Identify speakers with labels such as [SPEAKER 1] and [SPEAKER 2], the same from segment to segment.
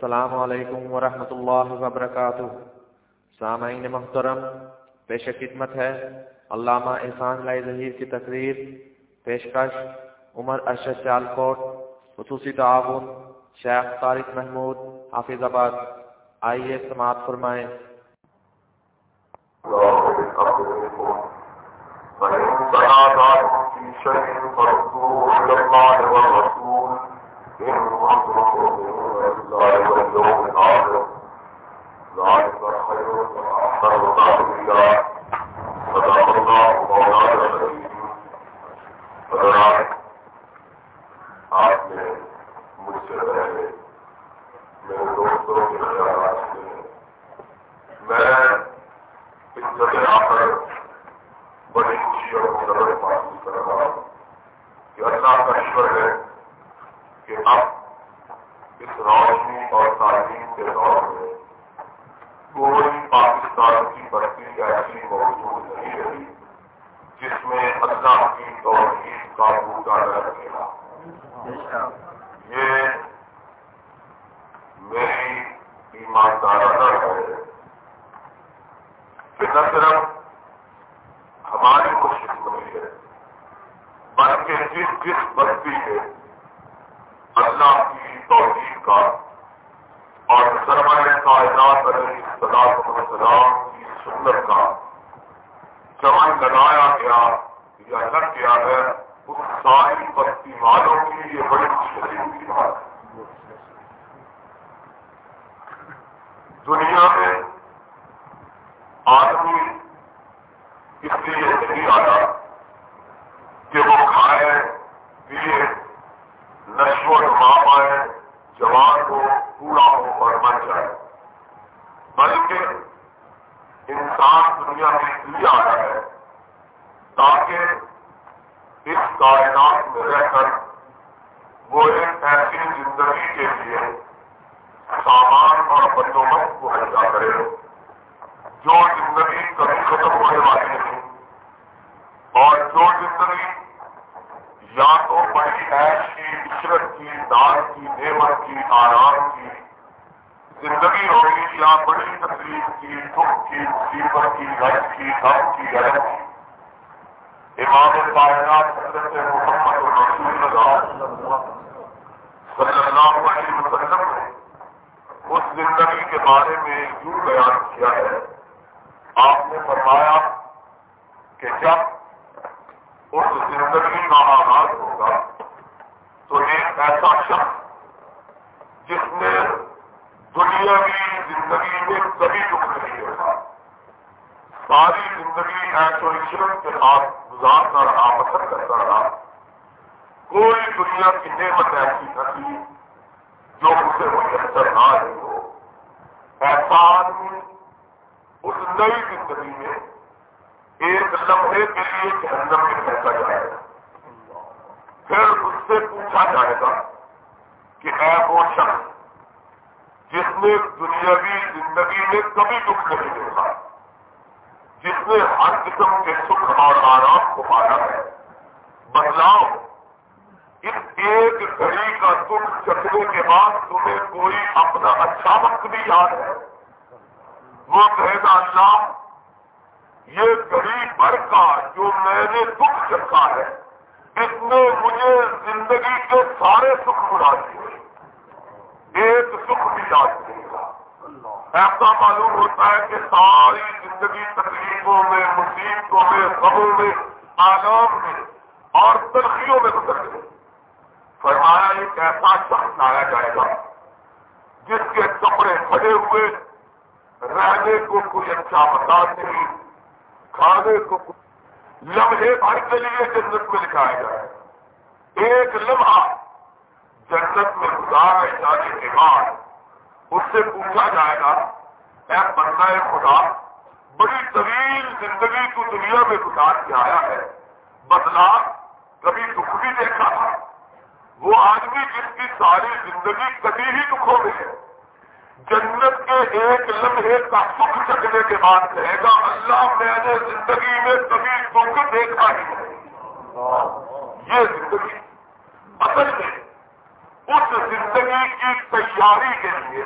[SPEAKER 1] السلام علیکم ورحمۃ اللہ وبرکاتہ۔ سامعین محترم، پیش خدمت ہے علامہ احسان لائی ظہیر کی تقریر، پیشکش عمر ارشد سیال کوٹ خصوصی تعاون شیخ طارق محمود، حافظ آباد۔ آئیے سماعت فرمائیں۔
[SPEAKER 2] آپ نے مجھ سے میرے دوستوں میں کر بڑی خوشی اور محسوس کر رہا ہوں کہ اللہ کا شکر ہے اب اس روشنی اور تعلیم کے دور میں کوئی پاکستان کی بستی ایسی موجود نہیں رہی جس میں اللہ کی توحید کا بوٹا نہ رکھے گا یہ میری ایماندارانہ ہے کہ نہ صرف ہماری کوشش بنی ہے، بلکہ جس جس بستی میں اللہ کی توحید کا۔ اور سرمایہ کائنات علیہ السلام السلام کی سنت کا چمن لگایا گیا، یا لگ گیا ہے۔ اس ساری بستی والوں کی یہ بڑی شریف کی بات ہے۔ دنیا میں آدمی اس لیے نہیں آیا کہ وہ کھائے پیے نشو نما پائے جوان ہو پورا ہو اور مر جائے بلکہ انسان دنیا میں اس لیے آیا ہے تاکہ اس کائنات میں رہ کر وہ ایک ایسی زندگی کے لیے سامان اور بندوبست کو ہلکا کرے۔ جو زندگی کبھی ختم ہونے والی نہیں، اور جو زندگی یا تو بڑی عیش کی، عشرت کی، دار کی نعمت کی، آرام کی۔ زندگی ہوگی یا بڑی تکلیف کی، دکھ کی، مصیبت کی غرض کی، غم کی غرض کی۔ امام کائنات حضرت محمد رسول اللہ صلی اللہ علیہ وسلم نے اس زندگی کے بارے میں یوں بیان کیا ہے۔ آپ نے فرمایا کہ جب اس زندگی کا آغاز ہوگا، تو ایک ایسا شخص جس نے دنیاوی زندگی میں کبھی دکھ نہیں ہوگا ساری زندگی ایسو کے ساتھ گزارتا رہا بسر کرتا رہا۔ کوئی دنیا کی نعمت ایسی نہ تھی جو اسے میسر نہ رہی ہو ایسا آدمی اس نئی زندگی میں ایک لمحے کے لیے جہنم میں پھینکا جائے گا۔ پھر اس سے پوچھا جائے گا کہ اے وہ شخص جس نے دنیاوی زندگی میں کبھی دکھ نہیں دیکھا، جس نے ہر قسم کے سکھ اور آرام کو پایا ہے بدلاؤ اس ایک گھڑی کا دکھ چکنے کے بعد تمہیں کوئی اپنا اچھا وقت بھی یاد ہے؟ وہ کہے گا، اللہ یہ گھڑی بھر کا جو میں نے دکھ چکا ہے، اس نے مجھے زندگی کے سارے سکھ بڑھا دیے۔ ایک سکھ بھی یاد نہیں گا ایسا معلوم ہوتا ہے کہ ساری زندگی تکلیفوں میں، مصیبتوں میں، غموں میں آرام میں اور ترقیوں میں گزر گئی فرمایا، ایک ایسا شخص لایا جائے گا جس کے کپڑے پھٹے ہوئے، رہنے کو کوئی اچھا مکان نہیں۔ کھانے کو لمحے بھر کے لیے جنت میں لکھایا جائے ایک لمحہ جنت میں گزارے جانے کے بعد اس سے پوچھا جائے گا، اے بندہ خدا، بڑی طویل زندگی کو دنیا میں گزار کے آیا ہے۔ بدلا، کبھی دکھ بھی دیکھا تھا۔ وہ آدمی جس کی ساری زندگی کبھی ہی دکھوں میں ہے۔ جنت کے ایک لمحے کا سکھ چکنے کے بعد کہے گا، اللہ میں نے زندگی میں کبھی دکھ دیکھا ہی نہیں۔ یہ زندگی اصل میں اس زندگی کی تیاری کے لیے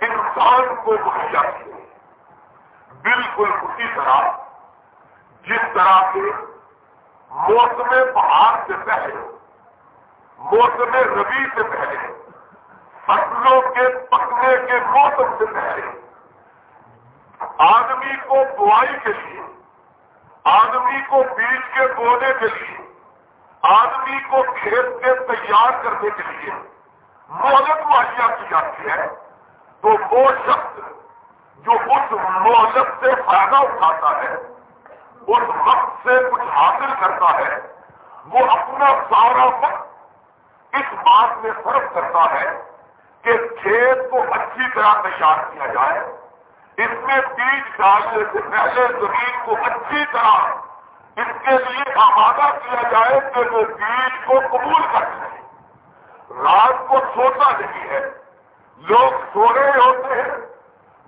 [SPEAKER 2] انسان کو مہیا کیے بالکل اسی طرح جس طرح کے موسم بہار سے پہلے، موسم ربی سے پہلے فصلوں کے پکنے کے موسم سے پہلے، آدمی کو بوائی کے لیے، آدمی کو بیج کے بونے کے لیے، آدمی کو کھیت کے تیار کرنے کے لیے مہلت مہیا کی جاتی ہے، تو وہ شخص جو اس مہلت سے فائدہ اٹھاتا ہے، اس وقت سے کچھ حاصل کرتا ہے، وہ اپنا سارا وقت اس بات میں فرق کرتا ہے کہ کھیت کو اچھی طرح تیار کیا جائے، اس میں بیج ڈالنے سے پہلے زمین کو اچھی طرح اس کے لیے آمادہ کیا جائے کہ وہ بیج کو قبول کر سکے رات کو سوتا نہیں ہے، لوگ سو رہے ہوتے ہیں،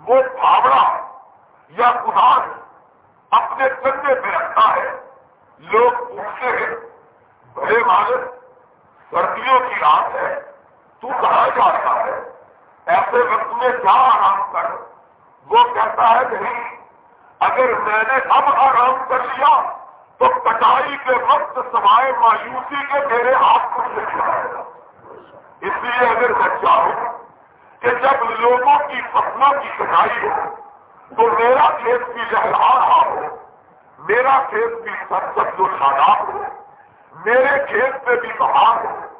[SPEAKER 2] وہ پھاوڑا یا کدار اپنے کندھے پہ رکھتا ہے۔ لوگ پوچھتے ہیں، بڑے مالک، سردیوں کی رات ہے تو کہا جاتا ہے، ایسے وقت میں کیا آرام کر۔ وہ کہتا ہے، نہیں، اگر میں نے اب آرام کر لیا تو کٹائی کے وقت سوائے مایوسی کے میرے ہاتھ کو لے جائے گا۔ اس لیے اگر میں چاہوں کہ جب لوگوں کی فصلوں کی کٹائی ہو تو میرا کھیت بھی لہرا رہا ہو، میرا کھیت بھی سب سب جو شاداب ہو، میرے کھیت پہ بھی بہار ہو۔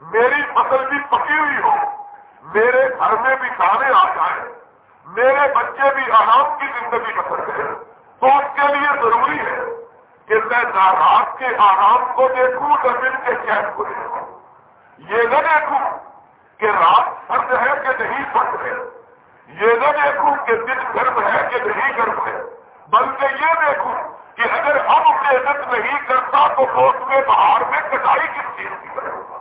[SPEAKER 2] میری فصل بھی پکی ہوئی ہو، میرے گھر میں بھی دانے آ جائیں، میرے بچے بھی آرام کی زندگی بسر کریں۔ تو اس کے لیے ضروری ہے کہ میں رات کے آرام کو دیکھوں زمین کے چین کو دیکھوں۔ یہ نہ دیکھوں کہ رات سرد ہے کہ نہیں سرد ہے۔ یہ نہ دیکھوں کہ دن گرم ہے کہ نہیں گرم ہے۔ بلکہ یہ دیکھوں کہ اگر ہم محنت نہیں کرتا تو موت میں باہر میں کٹائی کس چیز کی کرے گا؟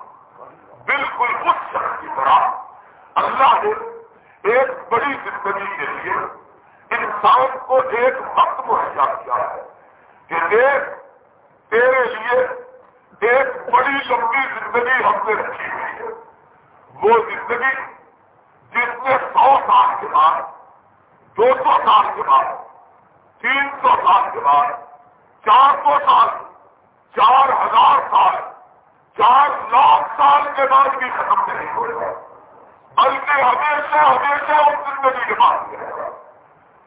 [SPEAKER 2] بالکل اس شخص کی طرح اللہ نے ایک بڑی زندگی کے لیے انسان کو ایک وقت مہیا کیا ہے کہ دیکھ تیرے لیے ایک بڑی لمبی زندگی ہم نے رکھی ہوئی ہے۔ وہ زندگی جس میں سو سال کے بعد، دو سو سال کے بعد، تین سو سال کے بعد، چار سو سال، چار ہزار سال چار لاکھ سال کے بعد بھی ختم نہیں ہو رہا بلکہ ہمیشہ ہمیشہ اس زندگی کے بعد۔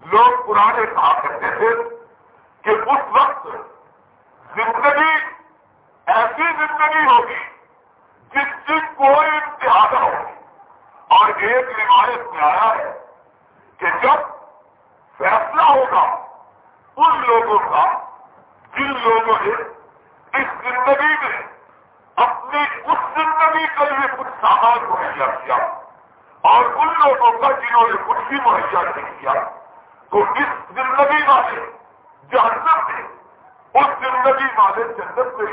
[SPEAKER 2] لوگ پرانے کہا کرتے تھے کہ اس وقت زندگی ایسی زندگی ہوگی جس کی کوئی امتحاد ہوگی اور ایک روایت میں آیا ہے کہ جب فیصلہ ہوگا ان لوگوں کا، جن لوگوں نے اس زندگی میں اپنی اس زندگی کے لیے کچھ سامان مہیا کیا اور ان لوگوں کا جنہوں نے کچھ بھی مہیا نہیں کیا تو اس زندگی والے جہنم میں اس زندگی والے جنت میں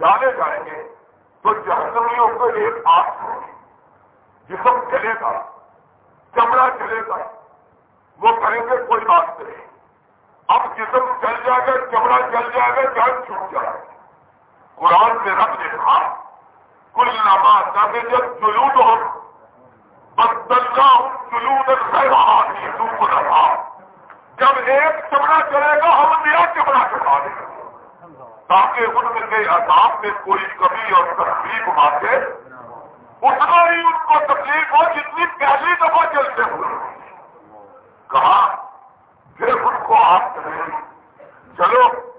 [SPEAKER 2] ڈالے جائیں گے تو جہنمیوں کو ایک آس ہوگی جسم چلے گا چمڑا چلے گا وہ کریں گے کوئی بات نہیں اب جسم چل جائے گا چمڑا چل جائے گا جان چھوٹ جائے گا۔ قرآن میں رب نے کہا کل نامہ جب جلود ہو جب ایک چمڑا چلے گا، ہم نیا چمڑا چڑھا دیں گے۔ تاکہ ان میں کے عذاب میں کوئی کمی اور تکلیف آتے اتنا ہی ان کو تکلیف ہو جتنی پہلی دفعہ چلتے ہوئے۔ کہا، پھر ان کو آپ کریں چلو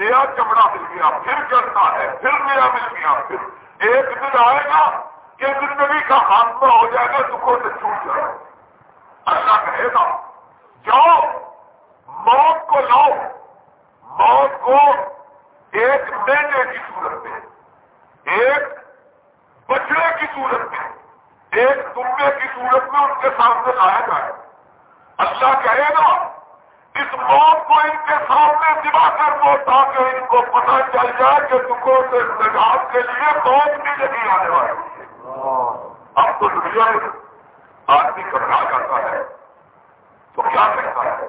[SPEAKER 2] نیا چمڑا مل گیا، پھر چلتا ہے، پھر نیا مل گیا، پھر۔ ایک دن آئے گا کہ زندگی کا خاتمہ ہو جائے گا، دکھوں سے چھوٹ جائے اللہ کہے گا، جاؤ، موت کو لاؤ۔ موت کو ایک مہینے کی صورت میں، ایک بچڑے کی صورت میں، ایک تمبے کی صورت میں ان کے سامنے لایا جائے۔ اللہ کہے گا اس موت کو ان کے سامنے دبا کر دو تاکہ ان کو پتہ چل جائے کہ دکھوں سے نجات کے لیے موت بھی نہیں آنے والی۔ اب تو دنیا آدمی گھبرا جاتا ہے۔ تو کیا کہتا ہے؟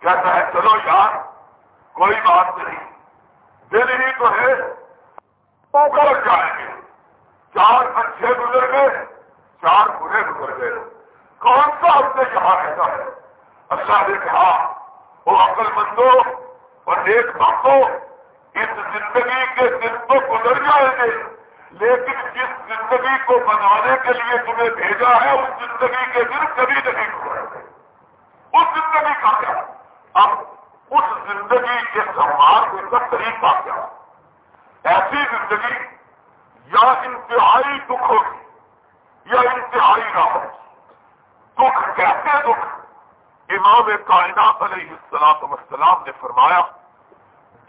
[SPEAKER 2] کہتا ہے، چلو یار، کوئی بات نہیں۔ دل ہی تو ہے۔ جائیں گے۔ چار اچھے گزر گئے، چار برے گزر گئے۔ کون سا ہم نے یہاں رہتا ہے؟ اللہ نے کہا وہ عقل مندو اور ایک باتوں اس زندگی کے دن تو گزر جائیں گے۔ لیکن جس زندگی کو بنانے کے لیے تمہیں بھیجا ہے، اس زندگی کے دن کبھی نہیں گزر اس زندگی کا کیا؟ اب اس زندگی کے سماج کا طریقہ کیا؟ ایسی زندگی یا انتہائی دکھ ہوگی یا انتہائی نہ ہو دکھ کیسے دکھ؟ امام کائنات علیہ السلام وسلام نے فرمایا،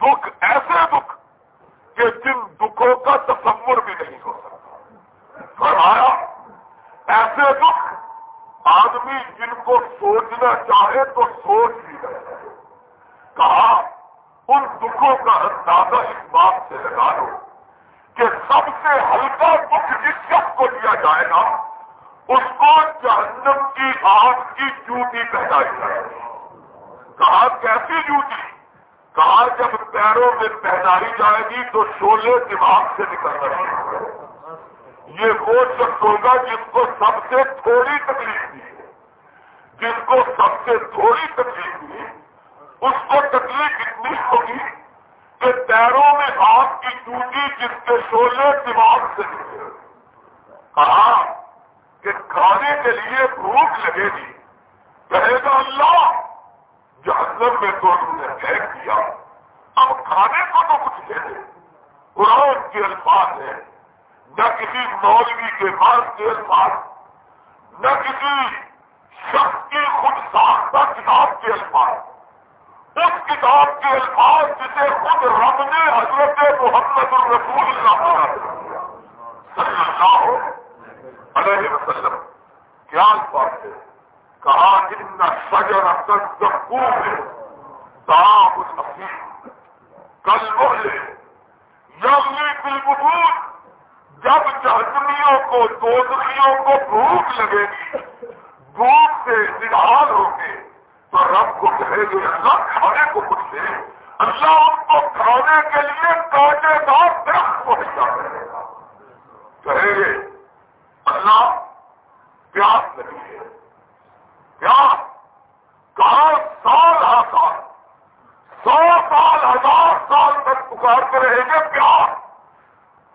[SPEAKER 2] دکھ ایسے دکھ کہ جن دکھوں کا تصور بھی نہیں ہو سکتا۔ فرمایا، ایسے دکھ آدمی جن کو سوچنا چاہے تو سوچ بھی رہے کہا، ان دکھوں کا اندازہ اس بات سے لگا دو کہ سب سے ہلکا دکھ جس شخص کو دیا جائے گا اس کو جہنم کی آگ کی جوتی پہنائی جائے گی کہا، کیسی جوتی کہا، جب پیروں میں پہنائی جائے گی تو شولے دماغ سے نکل رہے ہیں۔ یہ وہ شخص ہوگا جس کو سب سے تھوڑی تکلیف دی جس کو سب سے تھوڑی تکلیف دی اس کو تکلیف اتنی ہوگی کہ پیروں میں آپ کی ٹوٹی جس کے شولے دماغ سے نکلے کہا کہ کھانے کے لیے بھوک لگے گی۔ کہے گا اللہ، جہنم میں تو تم نے پھینک دیا۔ اب کھانے کو تو کچھ دے دے قرآن کے الفاظ ہے نہ کسی مولوی کے بعد کے الفاظ، نہ کسی شخص کی خود ساختہ کتاب کے الفاظ۔ اس کتاب کے الفاظ جسے خود رب نے حضرت محمد الرسول اللہ صلی اللہ علیہ وسلم، کیا الفاظ ہے کہا جن سجر سکون ہے تاپ کل محلے یمنی بالبود جب جہنمیوں کو دوزخیوں کو بھوک لگے گی، بھوک سے نال ہو گے تو رب کو کہے گے، اللہ کھانے کو کچھ دے، اللہ ان کو کھانے کے لیے کاٹے دار درخت پہنچا کرے گا۔ کہے گے اللہ پیاس لگی ہے۔ پیاس کہاں سال ہزار سو سال، ہزار سال تک پکار کے رہیں گے پیاس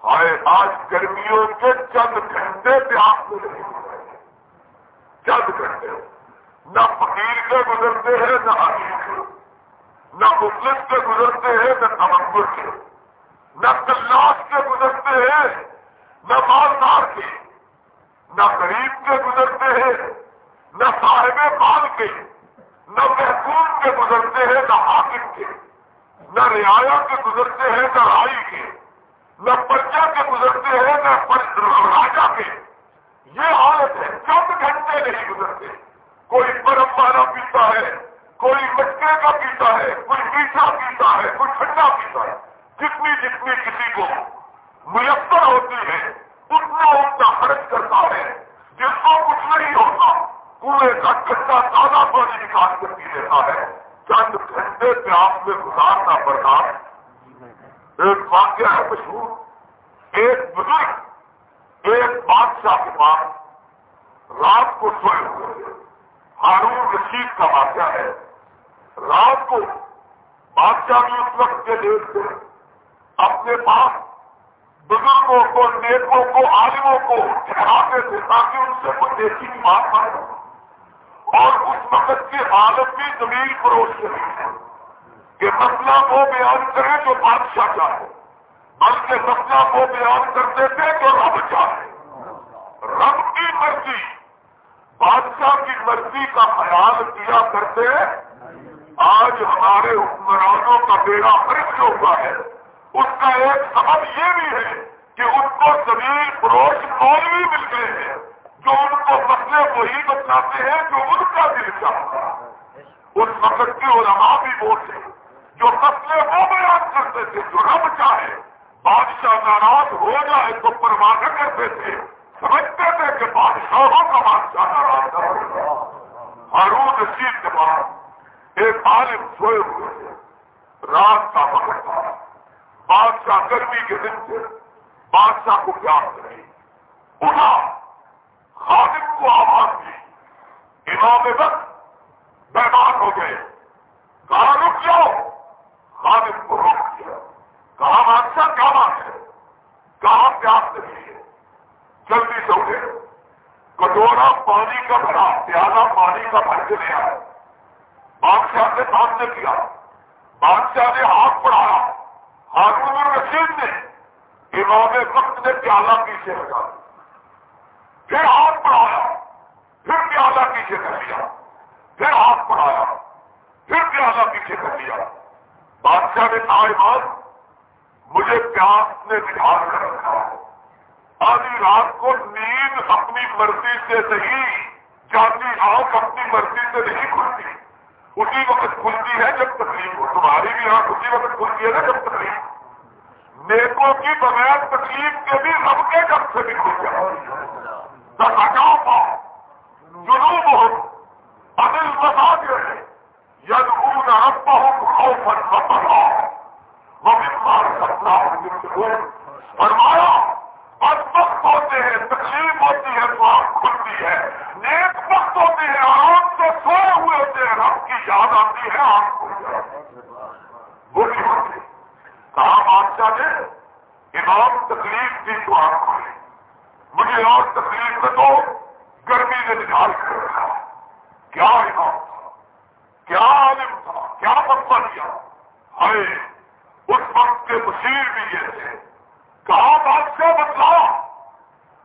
[SPEAKER 2] آئے آج گرمیوں کے چند گھنٹے پیاس میں نہیں چند گھنٹے۔ نہ فقیر کے گزرتے ہیں، نہ حقیق نہ مسلم کے گزرتے ہیں، نہ تمبر کے۔ نہ کلاس کے گزرتے ہیں، نہ مالدار کے۔ نہ غریب کے گزرتے ہیں، نہ صاحب مال کے، نہ محکوم کے گزرتے ہیں، نہ حاکم کے، نہ رعایا کے گزرتے ہیں، نہ رائی کے، نہ پرچا کے گزرتے ہیں، نہ راجا کے۔ یہ حالت ہے، چند گھنٹے نہیں گزرتے۔ کوئی برف والا پیتا ہے، کوئی مٹکے کا پیتا ہے، کوئی میٹھا پیتا ہے، کوئی ٹھنڈا پیتا ہے۔ جتنی جتنی کسی کو میسر ہوتی ہے اتنا اتنا خرچ کرتا ہے جس کو کچھ نہیں ہوتا۔ کنویں کا کٹا تازہ پانی نکال کر پی لیتا ہے۔ چند گھنٹے پہ آپ میں گزارنا پڑتا۔ ایک واقعہ ہے مشہور۔ ایک بزرگ، ایک بادشاہ کے پاس رات کو سوئے ہوئے ہارون رشید کا واقعہ ہے۔ رات کو بادشاہ بھی اس وقت کے دیکھ سے اپنے پاس بزرگوں کو نیتوں کو، عالموں کو ٹھہراتے تھے تاکہ ان سے کوئی دیسی کی بات مانو اور اس وقت کی حالت بھی زمین فروش کے کہ مسئلہ وہ بیان کرے جو بادشاہ چاہے، بلکہ مسئلہ وہ بیان کرتے تھے جو رب چاہے۔ رب کی مرضی، بادشاہ کی مرضی کا خیال کیا کرتے۔ آج ہمارے حکمرانوں کا بیڑا فرق ہوا ہے۔ اس کا ایک سبب یہ بھی ہے کہ ان کو زمین فروش مولوی مل گئے ہیں، جو ان کو مسئلے وہی بتاتے ہیں جو ان کا دل چاہتا ہے۔ اس وقت کے علماء بھی وہ تھے جو مسئلے وہ بیان کرتے تھے جو رب چاہے۔ بادشاہ ناراض ہو جائے تو پرواہ کرتے تھے۔ سمجھتے تھے کہ بادشاہوں کا بادشاہ ناراض نہ ہارون رشید کے بعد ایک عالم سوئے ہوئے تھے رات کا وقت تھا۔ بادشاہ گرمی کے دن سے بادشاہ کو پیاس رہی اٹھا خادم کو آواز دی امام وقت بیمار ہو گئے۔ کہاں رک جاؤ۔ خادم کو روک دیا کہاں بادشاہ، کیا بات ہے؟ کہاں پیاس نہیں ہے جلدی سے اٹھے۔ کٹورا پانی کا بھرا، پیالہ پانی کا بھر کے لے بادشاہ نے سامنے کیا۔ بادشاہ نے ہاتھ بڑھایا۔ ہارون الرشید نے امام وقت نے پیالہ پیچھے لگا پھر ہاتھ بڑھایا۔ پھر پیالہ پیچھے کر لیا۔ پھر ہاتھ بڑھایا۔ پھر پیالہ پیچھے کر لیا۔ بادشاہ نے کہا، امام، مجھے پیاس نے نکال کر رکھا آدھی رات کو نیند اپنی مرضی سے نہیں، جاتی آنکھ اپنی مرضی سے نہیں کھلتی۔ اسی وقت کھلتی ہے جب تکلیف ہو۔ تمہاری بھی آنکھ اسی وقت کھلتی ہے نا جب تکلیف۔ نیکوں کی بغیر تکلیف کے بھی رب کے گھر سے بھی کھل جائے ہٹاؤ پاؤ جنوب بہت ادل بتا دے ید اون رب بہت خوف وہ سپنا فرمایا اور وقت ہوتے ہیں تکلیف ہوتی ہے تو آنکھ کھلتی ہے نیک وقت ہوتے ہیں آرام سے سوئے ہوئے ہوتے ہیں رب کی یاد آتی ہے آنکھ کھل وہ بھی کہا بادشاہ نے امام تکلیف دی تو آنکھ کھلی مجھے اور تکلیف میں تو گرمی نے نکال کر رکھا کیا امام تھا؟ کیا عالم تھا؟ کیا مسئلہ کیا؟ ہے اس وقت کے مشیر بھی یہ تھے۔ کہا بادشاہ بتلا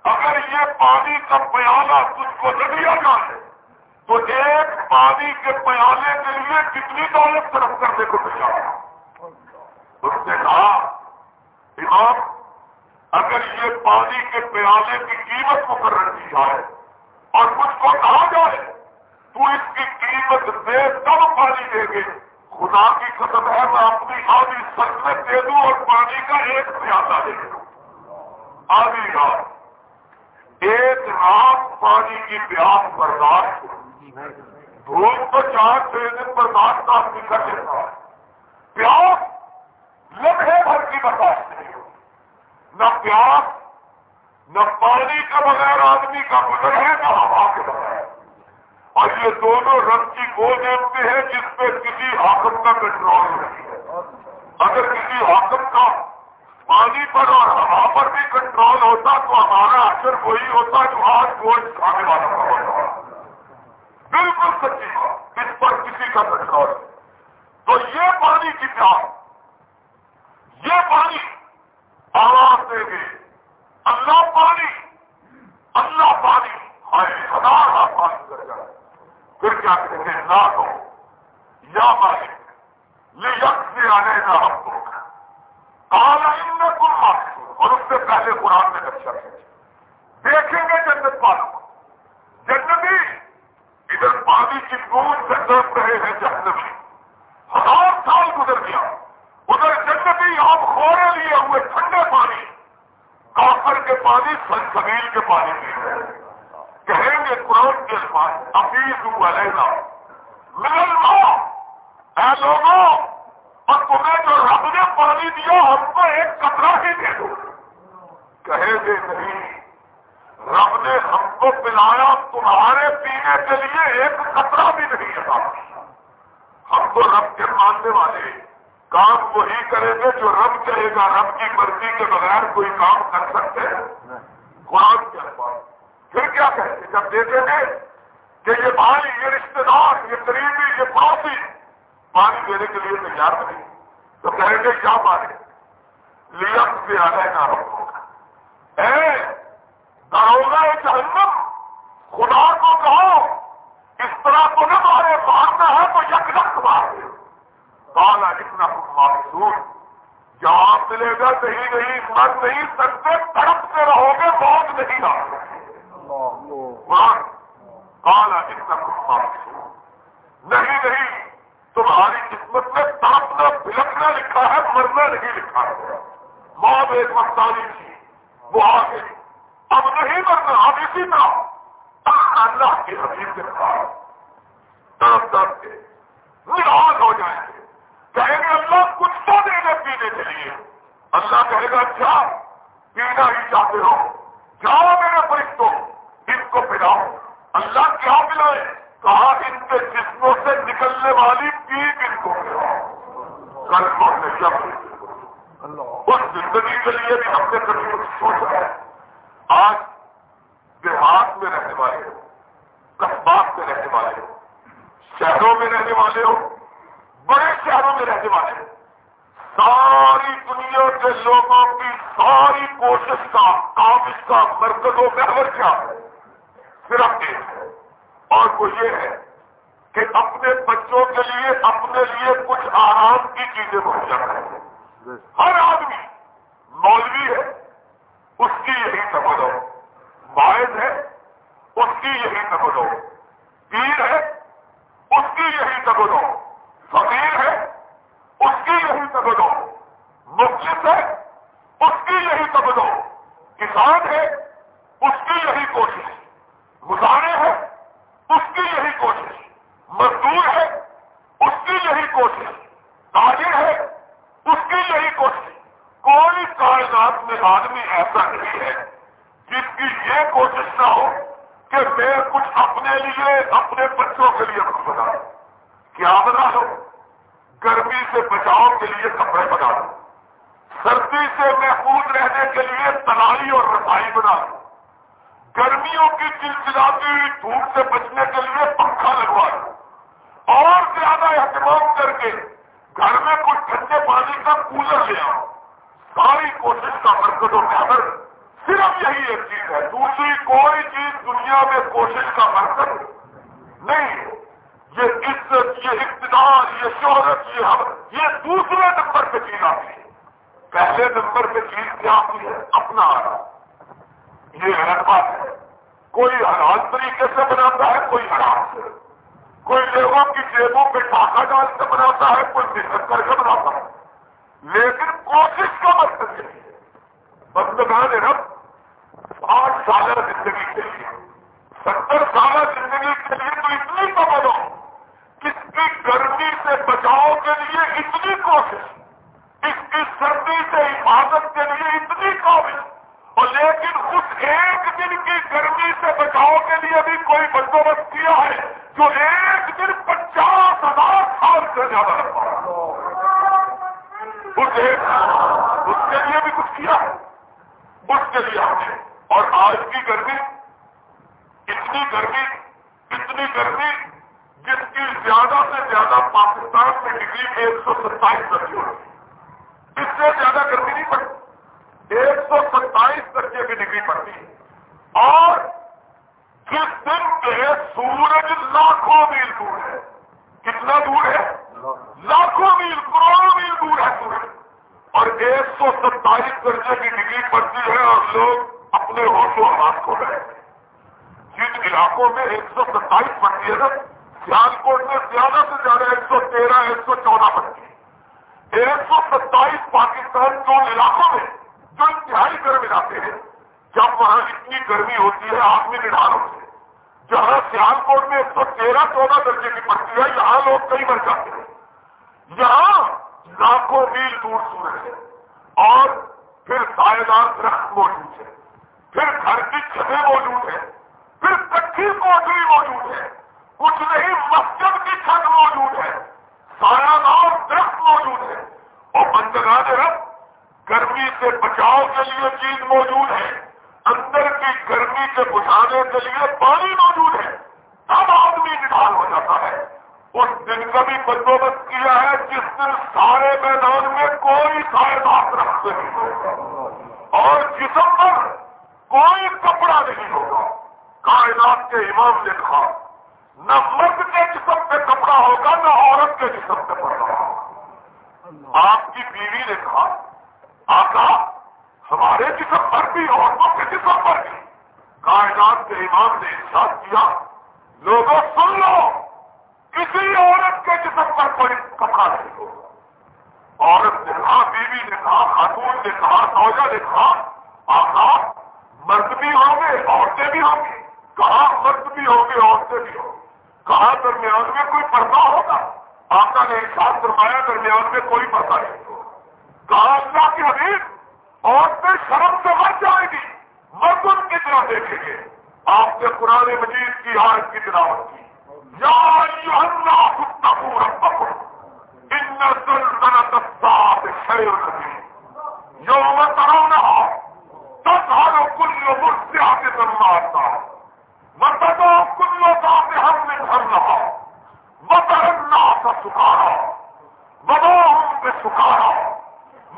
[SPEAKER 2] اگر یہ پانی کا پیالہ تجھ کو نہ دیا جائے تو ایک پانی کے پیالے کے لیے کتنی دولت طرف کرنے کو تیار اس نے کہا امام اگر یہ پانی کے پیالے کی قیمت مقرر کی جائے اور مجھ کو کہا جائے، تو اس کی قیمت دے تب پانی دے گے خدا کی قسم ہے میں اپنی آدھی میں دے دوں اور پانی کا ایک پیاسا دے دوں۔ آدھی رات، ایک رات پانی کی پیاس برداشت دھوپ تو چار چھ دن برداشت آدمی کر لیتا ہے۔ پیاس لمحے بھر کی برداشت نہیں ہو نہ پیاس، نہ پانی کا بغیر آدمی کا گزر ہے، نہ ہوا کے بغیر۔ اور یہ دونوں رنگ کی وہ دیکھتے ہیں جس پہ کسی حاکم کا کنٹرول نہیں ہے۔ اگر کسی حاکم کا پانی پر اور ہوا پر بھی کنٹرول ہوتا تو ہمارا اثر وہی ہوتا جو آج گوشت کھانے والا کا ہوتا۔ بالکل سچی بات اس پر کسی کا کنٹرول تو یہ پانی کی پیار یہ پانی آواز دے گے اللہ پانی اللہ پانی۔ ہزار پانی کر جائے پھر کیا کہیں گے؟ نہ دو یا مالک یہ یک سے آنے نہ ہم کو کالا ان میں کل اور اس سے پہلے قرآن میں رکشا دیکھیں گے جنت والوں جنتی ادھر پانی کی بوند سے درد رہے ہیں جنت ہزار سال گزر گیا۔ ادھر جنتی آپ خورے لیے ہوئے ٹھنڈے پانی۔ کافر کے پانی، سنسبیل کے پانی پی رہے کہیں گے قرآن کے پاس ابھی علینا مل اے لوگوں اور تمہیں جو رب نے پانی دیا، ہم کو ایک کپڑا ہی دے دو۔ کہے گے نہیں رب نے ہم کو پلایا تمہارے پینے کے لیے ایک کپڑا بھی نہیں ہے ہم کو رب کے ماننے والے کام وہی کریں گے جو رب کرے گا۔ رب کی مرضی کے بغیر کوئی کام کر سکتے۔ ہیں قرآن کے پھر کیا کہتے جب دیکھیں گے کہ یہ بھائی، یہ رشتے دار، یہ قریبی، یہ پڑوسی پانی دینے کے لیے تیار نہیں۔ تو کہیں گے، کیا پانی لیا سے آ جائے گا داروگا جہنم۔ خدا کو کہو، اس طرح کو نہ مارے، مارنا ہے تو یک رقت مار دے کالا اتنا معصوم جہاں ملے گا صحیح نہیں، مر نہیں سکتے، تڑپتے رہو گے بہت نہیں آ کالا اتنا نہیں نہیں، تمہاری قسمت میں تڑپنا بلکنا لکھا ہے، مرنا نہیں لکھا۔ ہے موت ایک مستانی تھی وہ آگے اب نہیں مرنا اب اسی طرح اللہ کے حبیب کے تڑپ تڑپ کے نراج ہو جائیں گے۔ کہیں گے اللہ کچھ تو دینے پینے کے لیے۔ اللہ کہے گا اچھا پینا ہی چاہتے ہو۔ جاؤ میرے فرشتوں ان کو پلاؤ۔ اللہ کیا پلائے؟ کہا ان کے جسموں سے نکلنے والی پیپ ان کو پلاؤ۔ کل کو اس زندگی کے لیے بھی ہم نے کبھی کچھ سوچا ہے۔ آج دیہات میں رہنے والے ہو قصبات میں رہنے والے ہو شہروں میں رہنے والے ہو بڑے شہروں میں رہنے والے ہو ساری دنیا کے لوگوں کی ساری کوشش کا کام اس کا مرکز و محور کیا ہے صرف ایک ہے۔ اور وہ یہ ہے کہ اپنے بچوں کے لیے اپنے لیے کچھ آرام کی چیزیں مہیا کریں ہر آدمی مولوی ہے اس کی یہی سمجھ ہو باعث ہے، اس کی یہی سمجھ ہو پیر ہے، اس کی یہی سمجھ ہو فقیر ہے، اس کی یہی سمجھ ہو مفت ہے، اس کی یہی سمجھ ہو کسان ہے، اس کی یہی کوشش۔ گزارے ہے، اس کی یہی کوشش۔ مزدور ہے، اس کی یہی کوشش۔ تاجر ہے اس کی یہی کوشش کوئی کائنات میں آدمی ایسا نہیں ہے جس کی یہ کوشش نہ ہو کہ میں کچھ اپنے لیے، اپنے بچوں کے لیے کچھ بنا کیا بنا لو گرمی سے بچاؤ کے لیے کپڑے بنا لو سردی سے محفوظ رہنے کے لیے تلائی اور رسائی بنا لو گرمیوں کی چلچلاتی ہوئی دھوپ سے بچنے کے لیے پنکھا لگوا لو اور زیادہ اہتمام کر کے گھر میں کچھ ٹھنڈے پانی کا کولر لے آؤ ساری کوشش کا مرکز و محور صرف یہی ایک چیز ہے۔ دوسری کوئی چیز دنیا میں کوشش کا مرکز نہیں یہ عزت، یہ اقتدار، یہ شہرت، یہ ہم، یہ دوسرے نمبر پہ چیز آتی ہے۔ پہلے نمبر پہ چیز کیا آتی ہے؟ اپنا آنا۔ یہ غلط بات ہے۔ کوئی حلال طریقے سے بناتا ہے، کوئی حرام سے۔ کوئی لوگوں کی جیبوں پہ ٹاکا ڈال کے بناتا ہے، کوئی محنت کر کے بناتا ہے۔ لیکن کوشش کا مقصد ہے۔ بندگان رب آٹھ سالہ زندگی کے لیے، ستر سالہ زندگی کے لیے تو اتنی تو بنو کس کی گرمی سے بچاؤ کے لیے اتنی کوشش، اس کی سردی سے حفاظت کے لیے اتنی کوشش اور لیکن اس ایک دن کی گرمی سے بچاؤ کے لیے بھی کوئی بندوبست کیا ہے جو ایک دن پچاس ہزار سال سے زیادہ رکھا اس ایک اس کے لیے بھی کچھ کیا ہے؟ اس کے لیے ہم نے اور آج کی گرمی اتنی گرمی اتنی گرمی جس کی زیادہ سے زیادہ پاکستان میں ڈگری ایک سو ستائیس درجے ہوتی اس سے زیادہ گرمی نہیں پڑتی۔ ایک سو ستائیس درجے کی ڈگری پڑتی ہے۔ اور جس دن کے سورج لاکھوں میل دور ہے، کتنا دور ہے؟ لاکھوں میل، کروڑوں میل دور ہے اور ایک سو ستائیس درجے کی ڈگری پڑتی ہے اور لوگ اپنے ہوش و حالات کو رہے جن علاقوں میں ایک سو ستائیس پڑتی ہے نا سیال کوٹ میں زیادہ سے زیادہ ایک سو تیرہ، ایک سو چودہ پڑتی ہے۔ ایک سو ستائیس پاکستان کے علاقوں میں جو انتہائی گرم علاقے ہیں، جب وہاں اتنی گرمی ہوتی ہے، آدمی نڈھالوں سے جہاں سیال کوٹ میں ایک سو تیرہ، چودہ درجے کی پڑتی ہے، یہاں لوگ کئی مر جاتے ہیں۔ یہاں لاکھوں میل دور سورج ہے اور پھر سائے درخت موجود ہے، پھر گھر کی چھتیں موجود ہے پھر کٹھی کوٹری موجود ہے، کچھ نہیں، مسجد کی چھت موجود ہے سایہ دار درخت موجود ہے اور بندگان رکھ گرمی سے بچاؤ کے لیے چیز موجود ہے، اندر کی گرمی سے بچانے کے لیے پانی موجود ہے، تب آدمی نکال ہو جاتا ہے۔ اس دن کا بھی بندوبست کیا ہے جس دن سارے میدان میں کوئی سائے بات رکھتے نہیں ہوگا اور جسم پر کوئی کپڑا نہیں ہوگا کائنات کے امام نے کہا، نہ مرد کے جسم پہ کپڑا ہوگا، نہ عورت کے جسم پہ پڑا ہوگا۔ آپ کی بیوی نے کہا، آقا، ہمارے جسم پر بھی، عورتوں کے جسم پر بھی۔ کائنات کے امام نے احساس کیا، لوگوں، سن لو۔ کسی عورت کے جسم پر کوئی کپڑا نہیں ہو عورت نے کہا، بیوی نے کہا، خاتون نے کہا سوجا نے کہا، آقا، مرد بھی ہوں گے، عورتیں بھی ہوں گی۔ کہاں مرد بھی ہوں گے، عورتیں بھی ہوں کہاں درمیان میں کوئی پردہ ہوگا؟ آقا نے احساس فرمایا، درمیان میں کوئی پردہ نہیں ہوگا۔ کہا، اللہ کی حدیث عورتیں شرم سے مر جائے گی۔ مردن کی طرح دیکھیں گے۔ آپ نے قرآن مجید کی آیت کی تلاوت کی۔ یا یوم ترونها تظهر كل مرضعة مما وتضع كل ذات حمل حملها وترى الناس سكارى. وما بسكارى.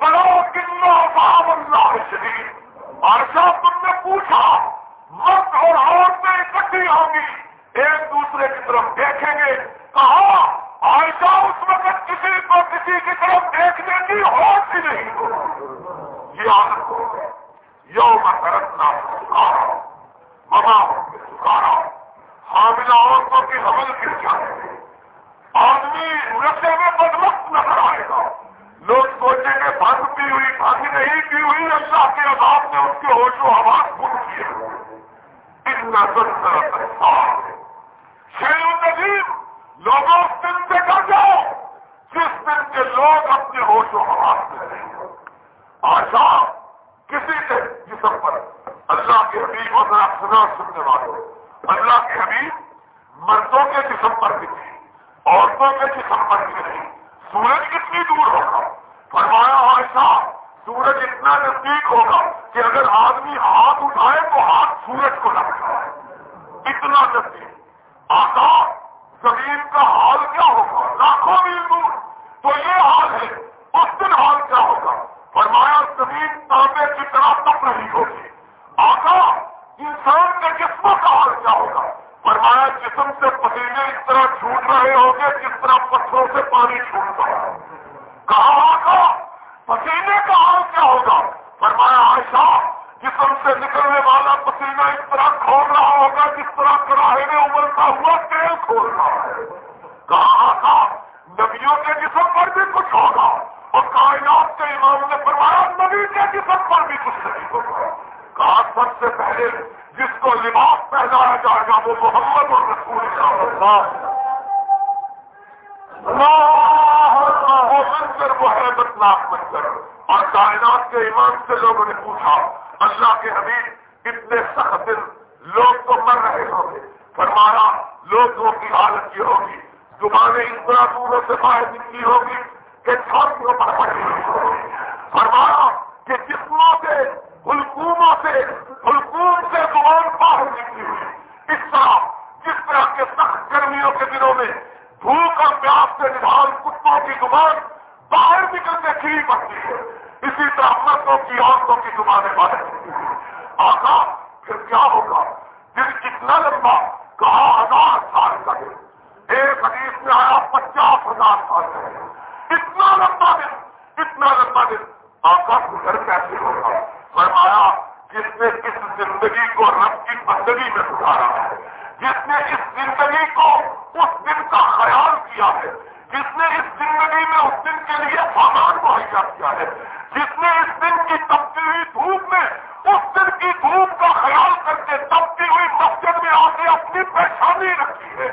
[SPEAKER 2] ولكن عذاب الله شديد. عائشہ تم نے پوچھا مرد اور عورتیں اکٹھی ہوں گی ایک دوسرے کی طرف دیکھیں گے کہا عائشہ اس وقت کسی کو کسی کی طرف دیکھنے کی ہوش ہی نہیں۔ ہو یہ عادت ہو یوم کرنا سکھارا مما سکھارا حاملہ عورتوں کی حمل گر جائے آدمی نشے میں بدمست نظر آئے گا۔ لوگ سوچیں گے، بند پی ہوئی، بند نہیں پی ہوئی، اللہ کے عذاب نے اس کے ہوش و آواز بن کیے اتنا سنسر شیر النظیم لوگوں اس دن سے کر جاؤ جس دن کے لوگ اپنے ہوش و حواس میں رہیں گے۔ آشا کسی کے جسم پر اللہ کے حبیب اور سنا سننے والوں، اللہ کے حبیب مردوں کے جسم پر بھی تھی عورتوں کے جسم پر بھی نہیں۔ سورج کتنی دور ہوگا؟ فرمایا ایسا سورج اتنا نزدیک ہوگا کہ اگر آدمی ہاتھ اٹھائے تو ہاتھ سورج کو لگ جائے اتنا نزدیک۔ زمین کا حال کیا ہوگا؟ لاکھوں میل دور۔ تو یہ حال ہے، اس دن حال کیا ہوگا؟ فرمایا، زمین تانبے کی طرح تک رہی ہوگی۔ آقا، انسان کے جسموں کا حال کیا ہوگا؟ فرمایا، جسم سے پسینے اس طرح چھوٹ رہے ہوں گے جس طرح پتھروں سے پانی چھوٹتا ہے۔ کہا کا پسینے کا حال کیا ہوگا؟ فرمایا، عائشہ، جسم سے نکلنے والا پسینہ اس طرح کھول رہا ہوگا جس طرح کراہے میں ابلتا ہوا تیل کھول رہا ہے۔ کہا کا نبیوں کے جسم پر بھی کچھ ہوگا اور کائنات کے امام نے فرمایا، نبی کے جسم پر بھی کچھ نہیں ہوگا۔ کہا سب سے پہلے جس کو لباس پہنایا جائے گا، وہ محمد اور رسول اللہ منظر، وہ ہے بدناک منظر۔ اور کائنات کے ایمان سے لوگوں نے پوچھا، اللہ کے حبیب اتنے سخت دن لوگ تو مر رہے ہوں گے۔ فرمایا، لوگوں کی حالت یہ ہوگی، زبانیں اس طرح دوروں سے باہر نکلی ہوگی کہ چھوٹیوں پر پڑی ہوگی۔ فرمایا کہ جسموں سے، حلقوموں سے، حلقوم سے زبان باہر نکلی ہوئی۔ اس طرح، جس طرح کے سخت گرمیوں کے دنوں میں بھوک اور پیاس سے نبھال کتوں کی زبان باہر نکلنے کھلی پڑتی ہے۔ اسی طرح مردوں کی عورتوں کی زبانیں باہر آقا، پھر کیا ہوگا؟ دن کتنا لمبا کہا ہزار سال کا ایک حدیث میں آیا، پچاس ہزار سال کا اتنا لمبا دن اتنا لمبا دن آقا، گزر کیسے ہوگا؟ فرمایا، جس نے اس زندگی کو رب کی بندگی میں گزارا ہے، جس نے اس زندگی کو اس دن کا خیال کیا ہے، جس نے اس زندگی میں اس دن کے لیے سامان مہیا کیا ہے، جس نے اس دن کی تبتی ہوئی دھوپ میں اس دن کی دھوپ کا خیال کر کے تبتی ہوئی مسجد میں آ کے اپنی پریشانی رکھی ہے۔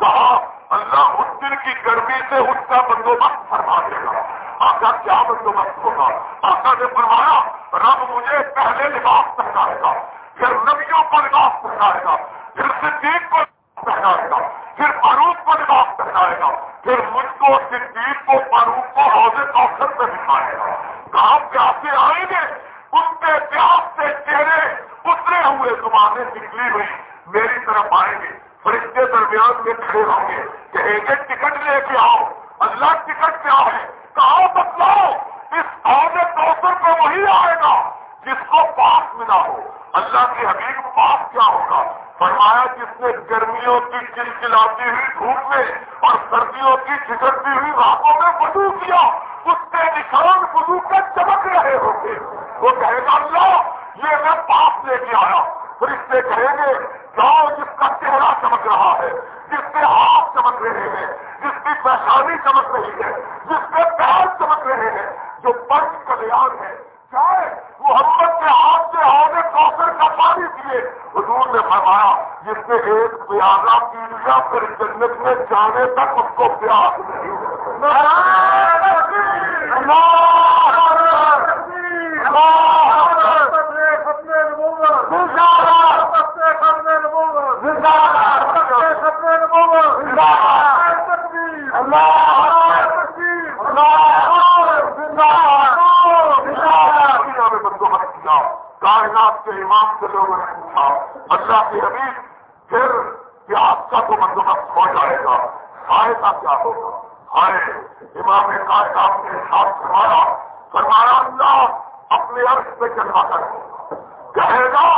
[SPEAKER 2] کہا اللہ اس دن کی گرمی سے اس کا بندوبست فرما دے گا۔ آقا کیا بندوبست ہوگا؟ آقا نے فرمایا، رب مجھے پہلے لباس پہنائے گا، پھر نبیوں کو لباس پہنائے گا، پھر صدیق کو پہنائے گا، پھر فاروق کو لباس پہنائے گا، پھر مجھ کو صدیق کو، فاروق کو حوضے کوثر پہ دکھائے گا۔ کہاں پیاسے آئیں گے؟ ان کے پیاس سے چہرے اترے ہوئے زبانیں نکلی ہوئی میری طرف آئیں گے۔ فرشتے درمیان میں کھڑے ہوں گے۔ کہ ایک ٹکٹ لے کے آؤ۔ اللہ ٹکٹ کیا ہے؟ کہاں بتلاؤ؟ اس حوضے کوثر کو وہی آئے گا جس کو پاس ملا ہو۔ اللہ کے حبیب پاس کیا ہوگا؟ فرمایا جس نے گرمیوں کی چلچلاتی ہوئی دھوپ میں اور سردیوں کی چھٹکتی ہوئی راتوں میں وضو کیا، اس کے نشان وضو کے چمک رہے ہوں گے۔ وہ کہے گا اللہ یہ میں پاس لے کے آیا پھر اس سے کہیں گے جاؤ جس کا چہرہ چمک رہا ہے جس کے ہاتھ چمک رہے ہیں جس کی پہچانی چمک رہی ہے جس کے پیر چمک رہے ہیں جو پنچ کلیان ہے چاہے محمد کے ہاتھ سے آگے کوثر کا پانی پیے. حضور نے فرمایا جس نے ایک پیازا پی لیا پھر جنت میں جانے تک اس کو پیاس نہیں کائنات کے امام سے لوگوں نے پوچھا اللہ کے حبیب پھر پیاس کا تو بندوبست ہو جائے گا آئے کا کیا ہوگا آئے امام کائنات کے ساتھ فرمایا فرمایا اللہ اپنے عرض پہ چلوا کر۔ کہے گا،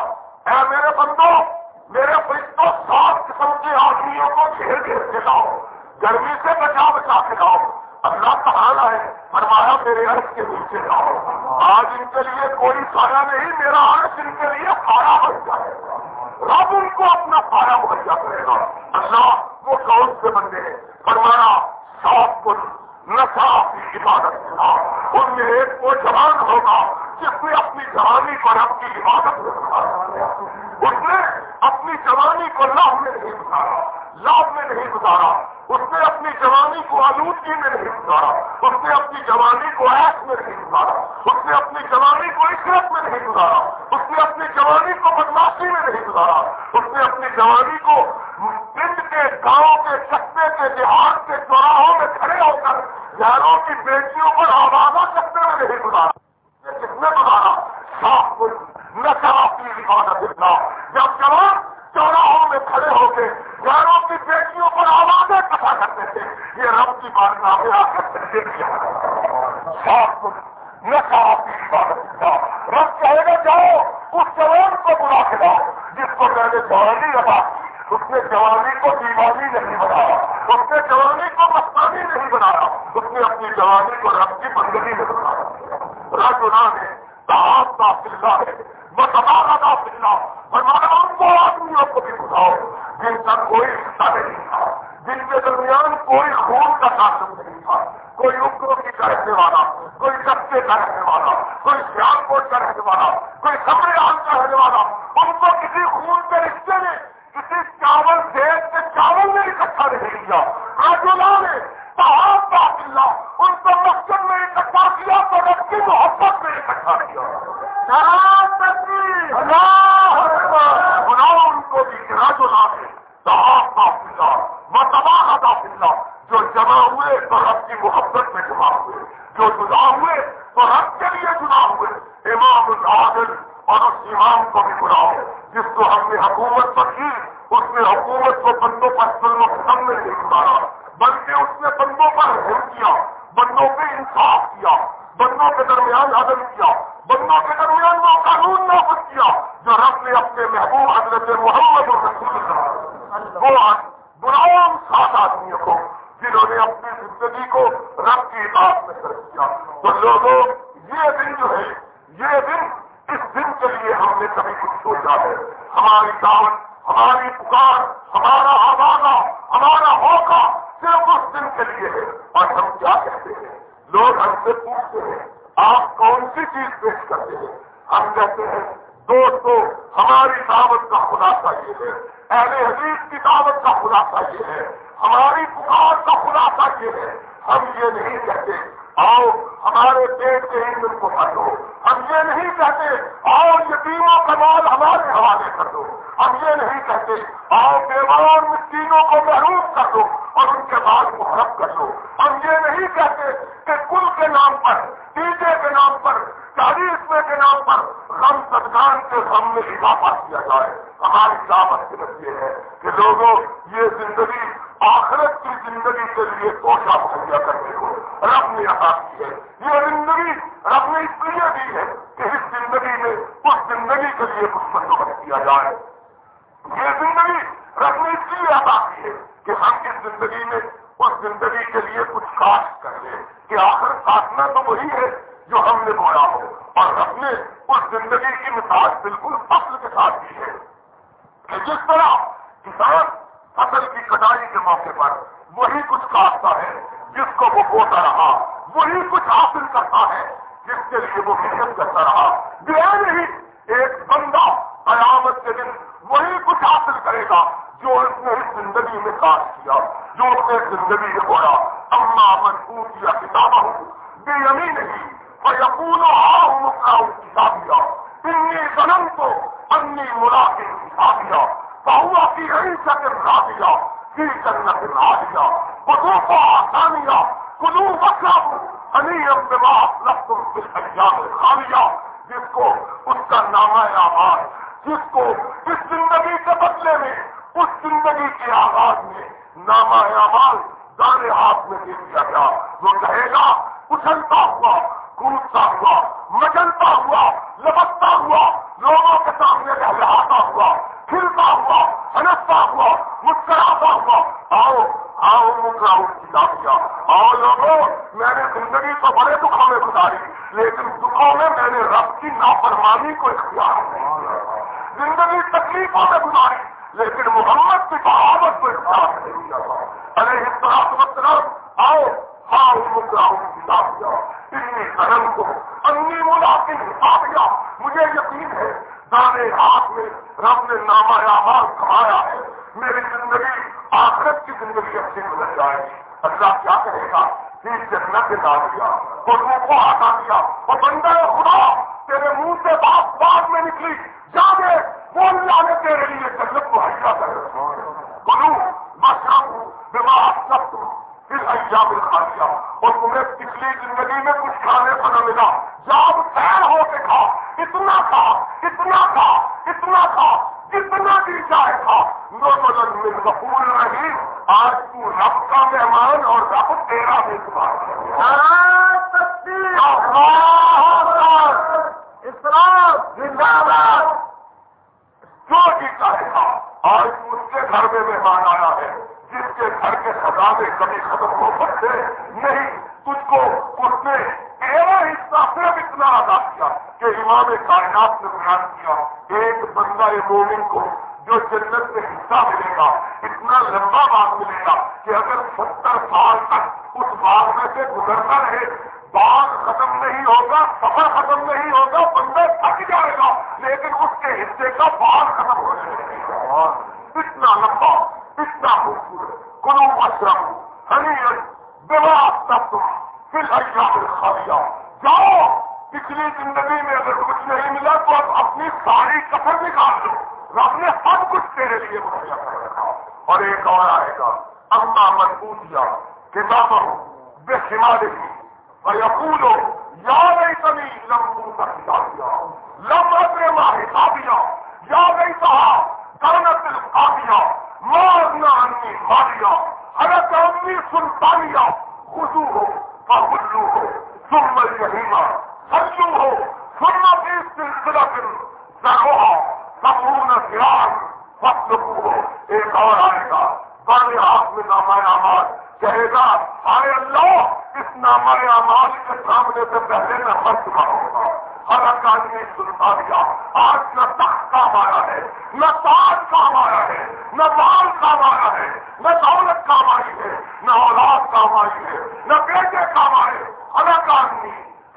[SPEAKER 2] اے میرے بندوں میرے فرشتوں سات قسم کے آدمیوں کو گھیر گھیر کے لاؤ۔ گرمی سے بچا بچا کے لاؤ۔ اللہ کہانا ہے، فرمایا میرے عرض کے نیچے لاؤ۔ آج ان کے لیے کوئی سایہ نہیں، میرا عرض ان کے لیے سایہ بن جائے رب ان کو اپنا سایہ مہیا کرے گا۔ اللہ وہ کون سے بندے ہیں؟ فرمایا صاف کن نشا کی عبادت تھا ان میں ایک وہ جوان ہوگا جس نے اپنی جوانی پر رب کی عبادت اس نے اپنی جوانی کو لاہ میں نہیں گزارا لابھ میں نہیں گزارا۔ اس نے اپنی جوانی کو آلودگی میں نہیں گزارا، اس نے اپنی جوانی کو ایس میں نہیں گزارا، اس نے اپنی جوانی کو عشرت میں نہیں گزارا، اس نے اپنی جوانی کو بدماشی میں نہیں گزارا، اس نے اپنی جوانی کو پنڈ کے، گاؤں کے چکے کے، دیہات کے چوراہوں میں کھڑے ہو کر یاروں کی بیٹیوں پر آبادہ چکے میں نہیں گزارا۔ کس نے گزارا؟ صاف نشا اپنی عبادت اتنا جب جوان چوراہوں میں کھڑے ہو کے گھروں کی بیٹیوں پر آوازیں کٹا کرتے تھے یہ رب کی بات نہ آ کرتے تھے رب کہے گا، جاؤ، اس جوان کو بلا کے لاؤ، جس کو میں نے جوانی لگا اس نے جوانی کو دیوانی نہیں بنایا۔ اس نے جوانی کو مستانی نہیں بنایا۔ اس نے اپنی جوانی کو رب کی بندگی میں بنایا۔ رج نے صاحب کا فلّہ ہے بتبارہ کا فلّہ فرمایا ان کو آدمیوں کو بھی بتاؤ جن کا کوئی حصہ نہیں تھا، جن کے درمیان کوئی خون کا تعلق نہیں تھا، کوئی اکروں کی کا رہنے والا، کوئی کچے کا اچھا رہنے والا، کوئی سیال کوٹ کا رہنے والا، کوئی کمرے آل کا رہنے والا، ان کو کسی خون کے رشتے میں کسی چاول دیش کے چاول میں اکٹھا نہیں کیا۔ آج نے صاحب کا اللہ ان کو مقصد میں اکٹھا کیا تو رب کی محبت میں اکٹھا کیا بناؤ ان کو بھی گرا جو لانے صاحب کا اللہ وہ کا جو جمع ہوئے تو رب کی محبت میں جمع ہوئے جو جدا ہوئے تو رب کے لیے جدا ہوئے امام العادل اور اس امام کو بھی بلاؤ۔ جس کو ہم نے حکومت پر کی اس نے حکومت کو بندوں پر ظلم و ختم میں نہیں گزارا بلکہ اس نے بندوں پر حل کیا بندوں پہ انصاف کیا؟ بندوں کے درمیان عدل کیا؟ بندوں کے درمیان وہ قانون نافذ کیا، جو رب نے اپنے محبوب حضرت محمد رسول اللہ وہ برام سات آدمیوں کو جنہوں نے اپنی زندگی کو رب کی اطاعت میں کر دیا تو لوگوں یہ دن جو ہے یہ دن اس دن کے لیے ہم نے کبھی کچھ سوچا ہے ہماری دعوت ہماری پکار ہمارا آوازہ ہمارا موقع صرف اس دن کے لیے ہے اور ہم کیا کہتے ہیں لوگ ہم سے پوچھتے ہیں آپ کون سی چیز پیش کرتے ہیں ہم کہتے ہیں دوستو ہماری دعوت کا خلاصہ یہ ہے اہل حدیث کی دعوت کا خلاصہ یہ ہے ہماری پکار کا خلاصہ یہ ہے ہم یہ نہیں کہتے آؤ، ہمارے پیٹ کے ایندھن کو بھر دو۔ ہم یہ نہیں کہتے، آؤ یتیموں کا مال ہمارے حوالے کر دو۔ ہم یہ نہیں کہتے، آؤ بیمار مسکینوں کو محروم کر دو اور ان کے بعد محرم کر دو۔ ہم یہ نہیں کہتے کہ کل کے نام پر ٹیچے کے نام پر چالیسویں کے نام پر غم سدگان کے غم میں اضافہ کیا جائے۔ ہماری دعوت کے یہ ہے کہ لوگوں، یہ زندگی آخرت کی زندگی کے لیے توشا مہیا کرنے کو رب نے عطا کی ہے۔ یہ زندگی رب نے اس لیے دی ہے کہ اس زندگی میں اس زندگی کے لیے کچھ بندوبست کیا جائے۔ یہ زندگی رب نے اس لیے عطا کی ہے کہ ہم اس زندگی میں اس زندگی کے لیے کچھ کاشت کر لیں۔ کہ آخر کاٹنا تو وہی ہے جو ہم نے بویا ہو۔ اور رب نے اس زندگی کی مثال بالکل فصل کے ساتھ دی ہے۔ کہ جس طرح کسان فصل کی کٹائی کے موقع پر وہی کچھ کاٹتا ہے جس کو وہ بوتا رہا، وہی کچھ حاصل کرتا ہے جس کے لیے وہ محنت کرتا رہا۔ یہ نہیں ایک بندہ قیامت کے دن وہی کچھ حاصل کرے گا جو اس نے اس زندگی میں کاٹ کیا جو اس نے زندگی میں بولا اما من پوچھ کتاب ہوں بے یمی نہیں اور یقون ہاں کتاب دیا۔ انی سنم کو انی بہوا کی جنت نالیہ خدو کو آسانیہ خدو مطلب انیم دماغ لفتم کی ایام خالیہ جس کو اس کا نام آباد جس کو اس زندگی کے بدلے میں، اس زندگی کے آغاز میں نامہ آباد دانے ہاتھ میں دے دیا گیا۔ وہ کہے گا، اچھلتا ہوا، کودتا ہوا مچلتا ہوا لپکتا ہوا، لوگوں کے سامنے لہراتا ہوا کھلتا ہوا، ہنستا ہوا، مسکراتا ہوا۔ آؤ آؤ مسکراؤ کی آؤ لوگوں، میں نے زندگی تو بڑے دکھوں میں گزاری، لیکن دکھوں میں میں نے رب کی نافرمانی کو اختیار زندگی تکلیفوں میں گزاری، لیکن محمد کی بہاوت کو اختیار نہیں ارے اس طرح آؤ آؤ مسکراؤ کی اتنی قدم کو انی ملاقن حساب مجھے یقین ہے دانے ہاتھ میں رب نے نامہ آباد کمایا ہے۔ میری زندگی آخرت کی زندگی اچھی گزر جائے۔ گی اللہ کیا کہے گا؟ جنت کے دیا۔ اور کو ہٹا دیا اور بندہ خدا، تیرے منہ سے بات بات میں نکلی۔ جا دے وہ اللہ نے تیرے لیے جنت کو ہٹا کر بولو بس دماغ سب پھر ایام کھا دیا اور تمہیں پچھلی زندگی میں کچھ کھانے کو نہ ملا، جب تیر ہو کے کھا، اتنا کھا اتنا کھا اتنا کھا، جتنا بھی چاہے تھا نو مل بکول نہیں آج تو رب کا مہمان اور رب تیرا میزبان اسلام زندہ جو جی چاہے تھا آج اس کے گھر میں مہمان آیا ہے۔ جس کے گھر کے خزانے کبھی ختم ہو سکتے نہیں، تجھ کو اس نے تیرا حصہ صرف اتنا ادا کیا کہ امام کائنات نے بیان کیا، ایک بندہ مومن کو جو جنت میں حصہ ملے گا، اتنا لمبا باغ ملے گا کہ اگر ستر سال تک اس باغ میں سے گزرتا رہے، باغ ختم نہیں ہوگا، سفر ختم نہیں ہوگا، بندہ تھک جائے گا، لیکن اس کے حصے کا باغ ختم ہو جائے گا۔ اتنا لمبا۔ اتنا خوبصورت کنو اشرم ہنی تب پھر خاصا جاؤ پچھلی زندگی میں اگر کچھ نہیں ملا تو اب اپنی ساری کفر نکال دو رب نے سب کچھ تیرے لیے مہیا کر رکھا اور ایک اور آئے گا۔ اما مضبوطیا کتاب بے سما دیکھی اور یقول ہو یا نہیں کمی لمبو کا حساب لمبے ماں حساب یا نہیں کہا کرنت القابیہ مارنا انی ماریا حضرت امی سلطانیہ خزو ہو فہلو ہو، ثم الجحیمہ سلو ہو، ثم فی سلسلہ ذروہا سبون سیان فصلکو ہو ایک اور آئے گا بارے ہاتھ میں نامہ آماد کہے گا آئے اللہ، اس نامہ آماد کے سامنے سے پہلے میں مر چکا ہوگا ہر اکانی نے سلطا دیا، آج نہ تخت کام آیا ہے، نہ تاج کام آیا ہے، نہ مال کام آیا ہے، نہ دولت کام آئی ہے، نہ اولاد کام آئی ہے، نہ بیٹے کام آئے ہر اکانی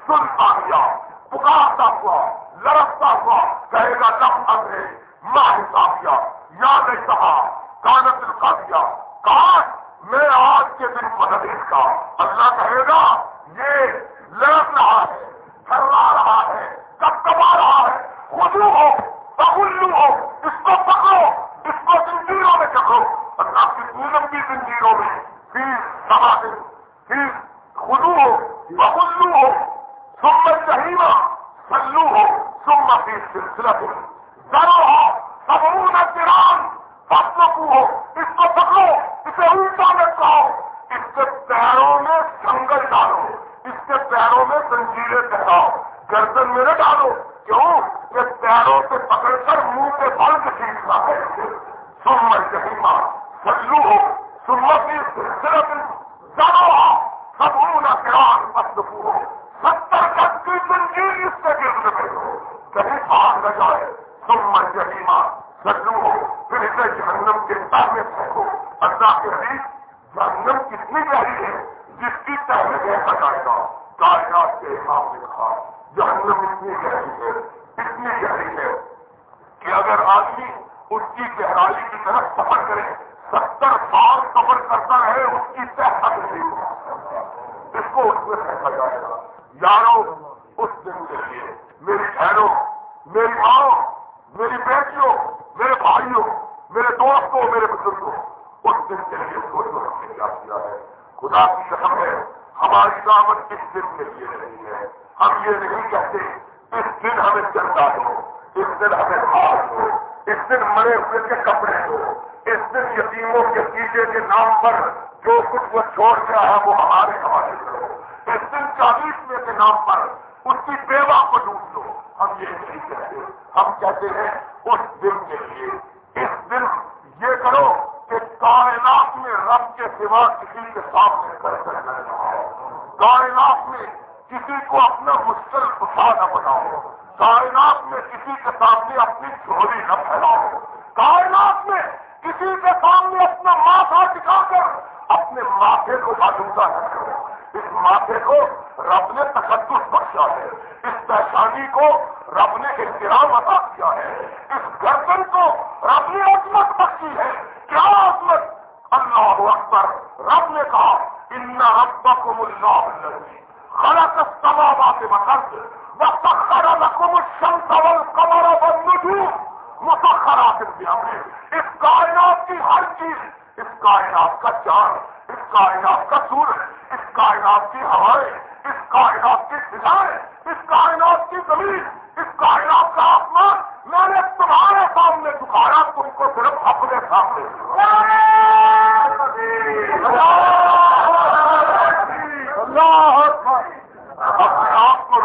[SPEAKER 2] سنتا دیا، پکارتا ہوا، لڑکتا ہوا کہے گا تب اگلے ماں حساب کیا یاد نہیں کہا کانت رکھا دیا کاش میں آج کے دن مدد کا۔ اللہ کہے گا، یہ لڑک رہا ہے کروا رہا ہے کب کما رہا ہے۔ خدو ہو بہلو ہو، اس کو پکڑو، اس کو زنجیروں میں چکھو۔ اللہ کی پورم کی زنجیروں میں پھر سما دن پھر خدو ہو بہلو ہو سمر چہیما سلو ہو سم پھر سلسلہ۔ ہو ذرا ہو سبون گران پتلو ہو اس کو پکڑو اسے الٹا میں کہو۔ اس کے پیروں میں سنگل ڈالو۔ اس کے پیروں میں زنجیریں ٹہراؤ گردن میں نہ ڈالو۔ کیوں؟ یہ پیروں سے پکڑ کر منہ کے بل کے سیکھنا ہے سمر جہیما سلو ہو۔ سمت کی صرف زیادہ سب نہ کران مطلب ہو۔ ستر گز کی زنجیر اس کے گرد میں ہو۔ کہیں بھاگ نہ جائے۔ سمر جہیما سلو جہنم کے تابے پھینکو۔ اللہ کے حدیث جہنم کتنی گہری ہے، جس کی تحریر بتائے گا کائنات کے امام نے کہا، جہنم اتنی گہری ہے، اتنی گہری ہے کہ اگر آدمی اس کی گہرائی کی طرف سفر کرے، ستر سال سفر کرتا رہے، اس کی طے حق نہیں ہو اس کو اس میں پھینکا جائے گا۔ یارو، اس دن کے لیے میری بہنوں، میری ماں، میری بیٹیوں، میرے بھائیوں میرے دوستوں، میرے بزرگوں، اس دن کے لیے سوچو ہم کیا ہے؟ خدا کی قسم ہے ہماری دعوت اس دن کے لیے نہیں ہے۔ ہم یہ نہیں کہتے اس دن ہمیں چلتا دو، اس دن ہمیں ہار دو، اس دن مرے ہوئے کے کپڑے دو، اس دن یتیموں کے تیجے کے نام پر جو کچھ وہ چھوڑ گیا ہے، وہ ہمارے حوالے کرو اس دن چالیسویں کے نام پر اس کی بیوہ کو ڈوب دو۔ ہم یہ نہیں کہتے، ہم کہتے ہیں اس دن کے لیے اس دن یہ کرو کہ کائنات میں رب کے سوا کسی کے سامنے کائنات میں کسی کو اپنا مشکل اٹھا نہ بناؤ۔ کائنات میں کسی کے سامنے اپنی چوری نہ پھیلاؤ۔ کائنات میں کسی کے سامنے اپنا ماتھا ٹکا کر اپنے ماتھے کو آلودہ نہ کرو۔ اس ماتھے کو رب نے تقدس بخشا ہے۔ اس پہچانی کو رب نے احترام عطا کیا ہے۔ اس گردن کو رب نے عظمت بخشی ہے۔ کیا عظمت؟ اللہ اکبر۔ رب نے کہا، ان ربکم اللہ خلق السماوات والارض وسخر لكم الشمس والقمر والنجوم مسخرات بأمره اس کائنات کی ہر چیز، اس کائنات کا چاند کائنات کا سورج اس کائنات کی ہوائیں اس کائنات کی فضائیں اس کائنات کی زمین اس کائنات کا آسمان میں نے تمہارے سامنے دکھایا، تم کو صرف اپنے سامنے۔ اپنے آپ کو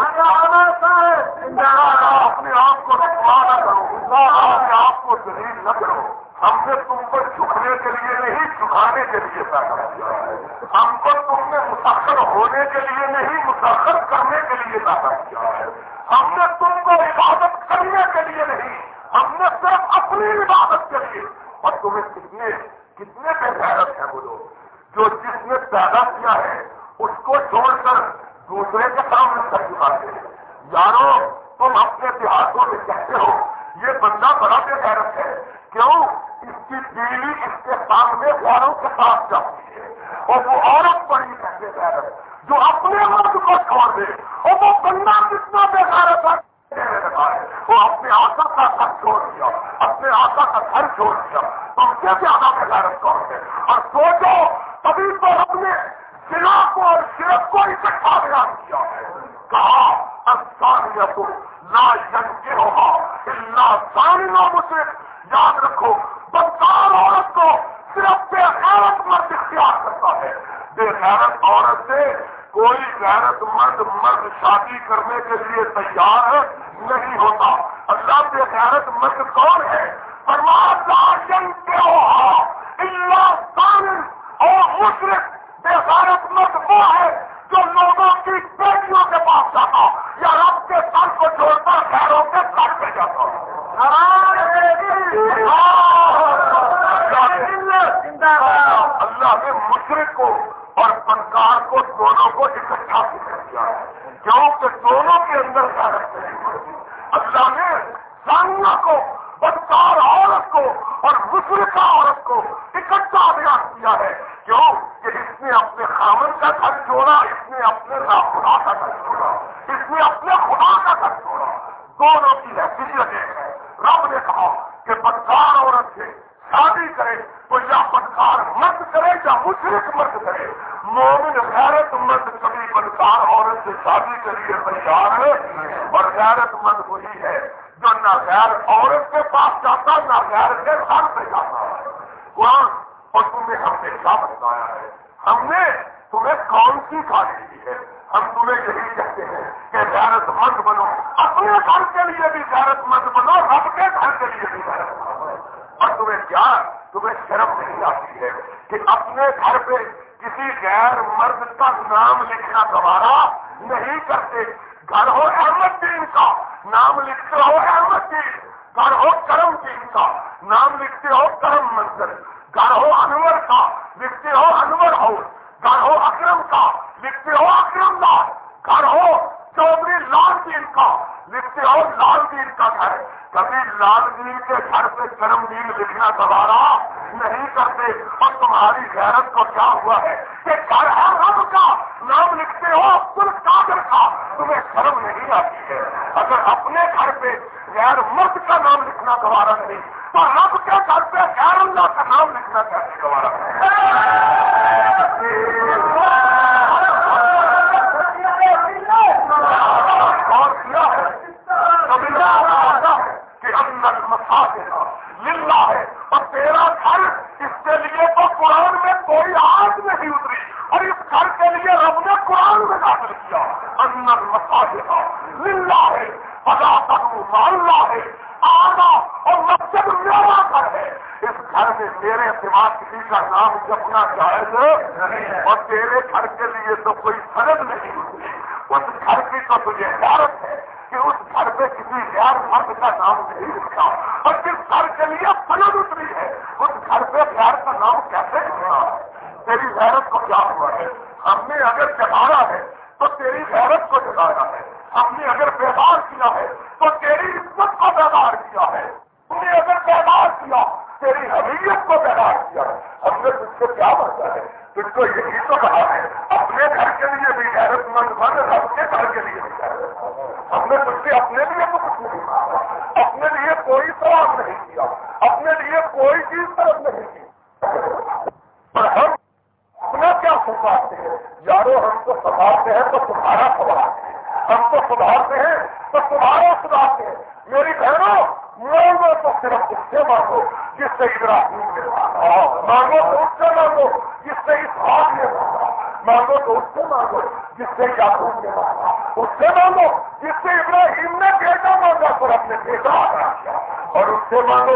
[SPEAKER 2] اپنے آپ کو رکھوا نہ کرو اپنے آپ کو دلیل نہ کرو۔ ہم نے تم کو جھکنے کے لیے نہیں جھکانے کے لیے پیدا کیا۔ ہم کو تم نے مسخر ہونے کے لیے نہیں، مسخر کرنے کے لیے پیدا کیا۔ ہے ہم نے تم کو عبادت کرنے کے لیے نہیں، ہم نے صرف اپنی عبادت کے لیے۔ اور تمہیں کتنے کتنے بے غیرت ہے وہ لوگ۔ جو جس نے پیدا کیا ہے، اس کو چھوڑ کر دوسرے کے سامنے کر چکاتے ہیں یارو، تم اپنے دیہاتوں میں کہتے ہو، یہ بندہ بڑا بے غیرت ہے۔ کیوں؟ اس کی بیوی اس کے سامنے والوں کے ساتھ جاتی ہے اور وہ عورت بڑی بے غیرت جو اپنے مرد کو چھوڑ دے۔ اور وہ بندہ کتنا بے غیرت ہے۔ وہ اپنے آسا کا گھر چھوڑ دیا۔ اپنے آسا کا گھر چھوڑ دیا۔ تم سے زیادہ بے غیرت کون ہے اور سوچو، تبھی تو اپنے سلا کو اور شرک کو اکٹھا بیان کیا۔ ہے کہا افسانیہ کو لا کے ہوگا اللہ ساننا مجھے یاد رکھو، بدکار عورت کو صرف بے غیرت مرد اختیار کرتا ہے۔ بے غیرت عورت سے کوئی غیرت مرد مرد شادی کرنے کے لیے تیار نہیں ہوتا۔ اللہ بے غیرت مرد کون ہے؟ پرماد کے ہوگا اللہ اور مشرق بے غیرت مرد وہ ہے جو لوگوں کی بیٹیوں کے پاس جاتا یا رب کے سر کو چھوڑتا خیروں کے سر پہ جاتا اللہ نے مشرق کو اور فنکار کو دونوں کو اکٹھا کیا۔ ہے کیونکہ دونوں کے اندر اللہ نے سانیہ کو بدکار عورت کو اور مشرقہ عورت کو اکٹھا بیان کیا ہے۔ کیوں کہ اس نے اپنے خامن کا گھر چھوڑا اس نے اپنے خدا کا گھر چھوڑا اس نے اپنے خدا کا گھر چھوڑا دونوں کی حیثیت ہے رب نے کہا کہ بدکار عورت سے شادی کرے تو یا بدکار مرد کرے یا مشرق مرد کرے۔ مومن غیرت مرد کبھی بدکار عورت سے شادی کے لیے تیار ہے۔ اور غیرت مرد وہی ہے جو نہ غیر عورت کے پاس جاتا، نہ غیر کے گھر پہ جاتا۔ ہے قرآن اور تمہیں ہم نے کیا بتایا ہے۔ ہم نے تمہیں کون سی کھانے دی ہے؟ ہم تمہیں یہی کہتے ہیں کہ غیرت مند بنو۔ اپنے گھر کے لیے بھی غیرت مند بنو، رب کے گھر کے لیے بھی غیرت مند بنو۔ اور تمہیں کیا تمہیں شرم نہیں آتی ہے کہ اپنے گھر پہ کسی غیر مرد کا نام لکھنا گوارا نہیں کرتے۔ گھر ہو احمد دین کا، نام لکھتے ہو احمد دین۔ گھر ہو کرم دین کا، نام لکھتے ہو کرم منظر۔ گھر ہو انور کا، لکھتے ہو انور ہو گھر ہو اکرم کا، لکھتے ہو اکرم دار۔ گھر ہو چودھری لال دین کا، لکھتے ہو لال دین کا گھر۔ کبھی لال دین کے گھر پہ کرم دین لکھنا دوبارہ نہیں کرتے، اور تمہاری غیرت کو کیا ہوا ہے؟ کہ گھر ہے رب کا، نام لکھتے ہو کل کاغذ کا۔ تمہیں شرم نہیں آتی ہے۔ اگر اپنے گھر پہ غیر مرد کا نام لکھنا دوبارہ نہیں تو رب کے گھر پہ خیر اللہ کا نام لکھنا چاہتے گوارا اور کہ اندر مساج للہ ہے۔ اور تیرا گھر اس کے لیے تو قرآن میں کوئی آگ نہیں اتری۔ اور اس گھر کے لیے رب نے قرآن میں داخل کیا۔ اندر مساج للہ ہے۔ بدا کروں اللہ ہے آنا اور مسجد میرا گھر ہے اس گھر میں تیرے سوا کسی کا نام جپنا جائز اور تیرے گھر کے لیے تو کوئی فرد نہیں۔ ہوتی اس گھر کی تو تجھے حیرت ہے کہ اس گھر میں کسی غیر مرد کا نام نہیں لکھا اور جس گھر کے لیے فلن اتری ہے، اس گھر پہ غیر کا نام کیسے لکھا تیری غیرت کو کیا ہوا ہے؟ ہم نے اگر جگایا ہے تو تیری غیرت کو جگایا ہے ہم نے اگر بیدار کیا ہے تو تیری عزت کو بیدار کیا ہے تم نے اگر بیدار کیا تیری حمیت کو بیدار کیا ہے ہم نے تجھ کو کیا بچا کو یہی تو کہا ہے۔ اپنے گھر کے لیے بھی غیرت مند بن اپنے گھر کے لیے۔ ہم نے تجھ سے اپنے لیے تو کچھ نہیں کہا اپنے لیے کوئی سوال نہیں کیا۔ اپنے لیے کوئی چیز طرف نہیں کی۔ پر ہم اپنا کیا سنبھالتے ہیں؟ یارو، ہم کو سنبھالتے ہیں تو تمہارا سوال ہم کو سدھارتے ہیں تو تمہارا سدھارتے ہیں۔ میری بہنوں مانگو تو صرف اس سے مانگو جس سے ابراہیم نے مانگو تو اس سے مانگو جس سے اس نے مانگا۔ مانگو تو اس سے مانگو جس سے یعقوب نے مانگا۔ اس سے مانگو جس سے ابراہیم نے بیٹا مانگا پر اپنے بیٹا اور اس سے مانگو